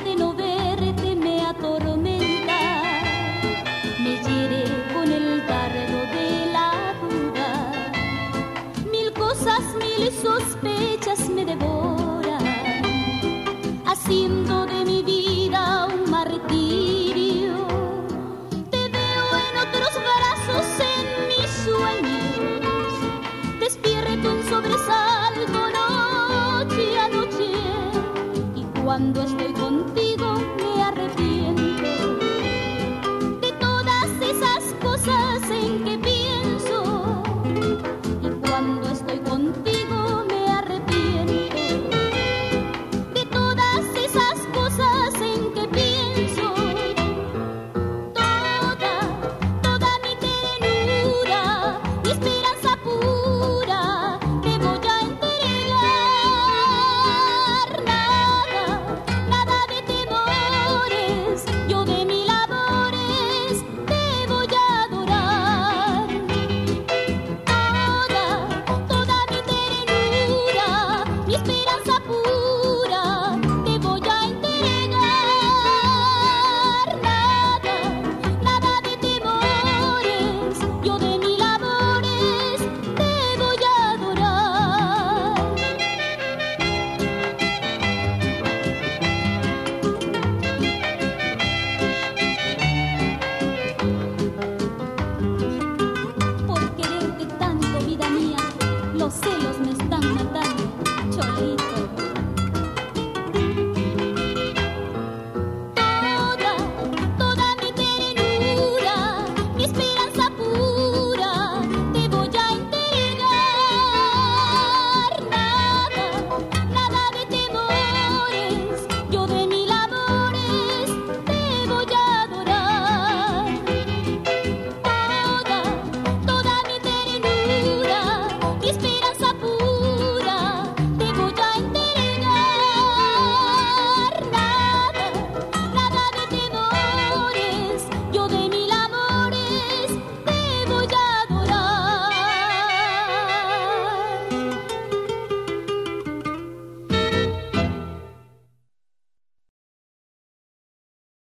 نو بیل تو رو میلا مجھے کن کر سس میل سوس پے چشمے cuando estoy contigo